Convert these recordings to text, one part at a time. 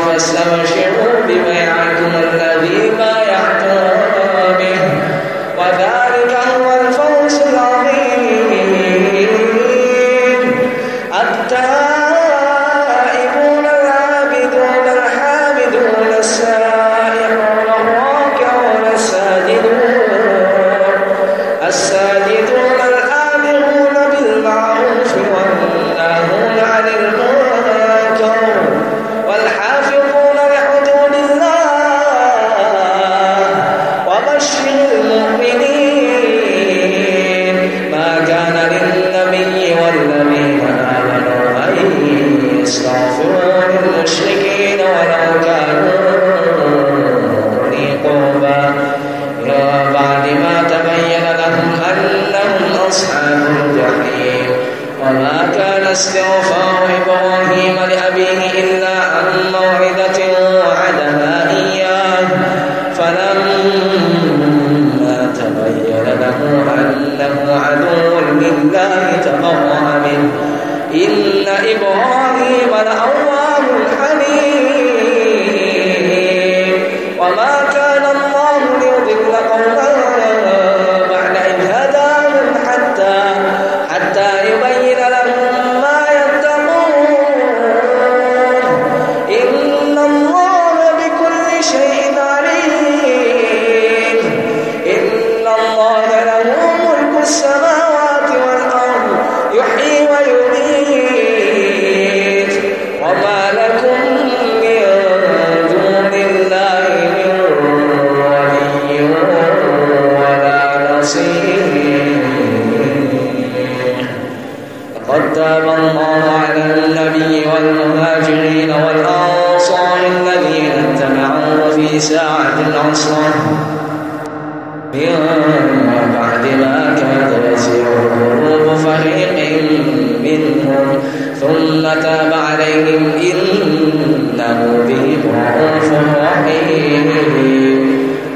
Muhammad Islam al-Shirvur, إلا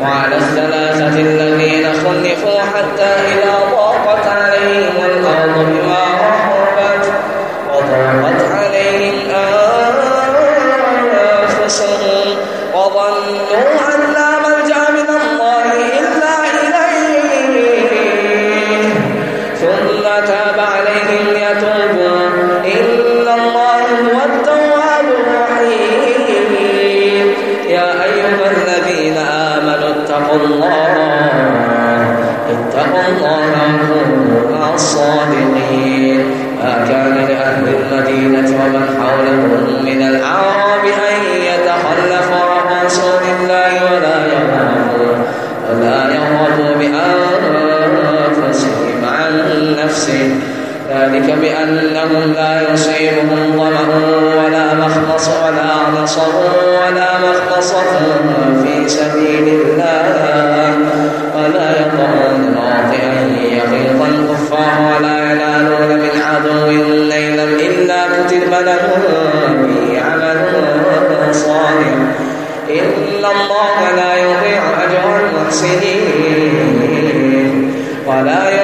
وعلى الثلاثة الذين خلفوا حتى إذا أيها الذين آمنوا اتقوا الله اتقوا الله وكونوا مع الصادقين ما كان لأهل المدينة ومن حولهم من الأعراب أن يتخلفوا عن رسول الله ولا يرغبوا ولا يرغبوا بأنفسهم عن نفسه. ذلك بأنهم لا يصيبهم ظمأ ولا مخلص ولا نصر ولا مخلصة في سبيل الله. ولا يطعون موطئا يغيظ الكفار ولا ينالون من عدو ليلا إلا كتب لهم به عمل صالح. إن الله لا يضيع أجر المحسنين. ولا نفقة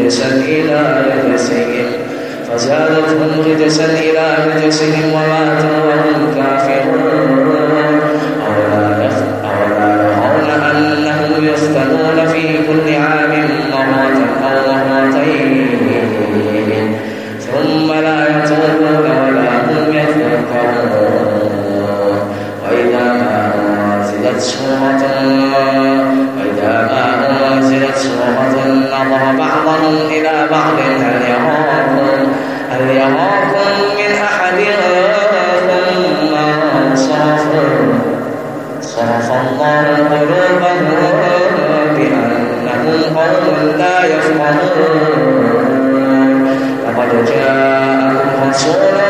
رجسا إلى رجسهم فزادتهم رجسا إلى رجسهم وماتوا وهم كافرون أولا يرون أنهم يفتنون في كل عام مرة أو مرتين ثم لا يتوبون ولا هم يذكرون وإذا ما أنزلت سورة وإذا ما أنزلت سورة نظر بعضهم إلى بعض هل يراكم هل يراكم من أحد ثم صرفوا صرف الله قلوبهم بأنهم قوم لا يفقهون. لقد جاءكم رسول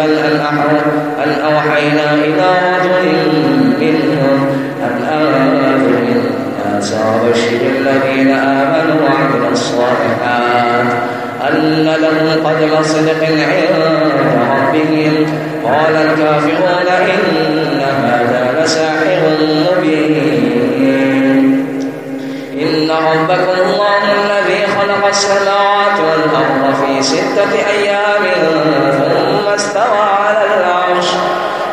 أن أن أوحينا إلى رجل منهم؟ أن أنذر الناس وبشر الذين آمنوا وعملوا الصالحات؟ أن لهم قدم صدق عند ربهم؟ قال الكافرون إن هذا لساحر مبين. إن ربكم الله الذي خلق السماوات والأرض في ستة أيام.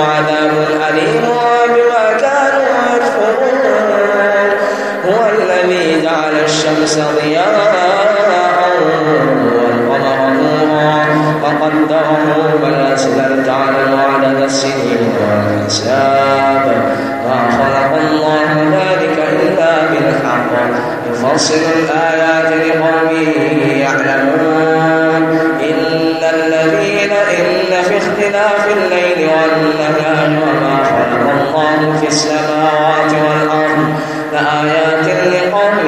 وعذاب أليم بما كانوا يكفرون. هو الذي جعل الشمس ضياء والقمر نورا وقدره منازل تعلم عدد السنين والحساب. ما خلق الله ذلك إلا بالحق. يفصل الآيات لقوم يعلمون. الذين إن في اختلاف الليل والنهار وما خلق الله في السماوات والأرض لآيات لقوم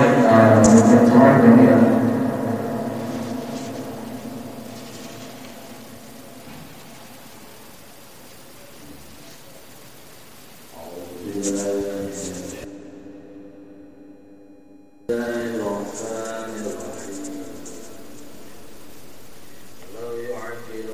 Thank you. the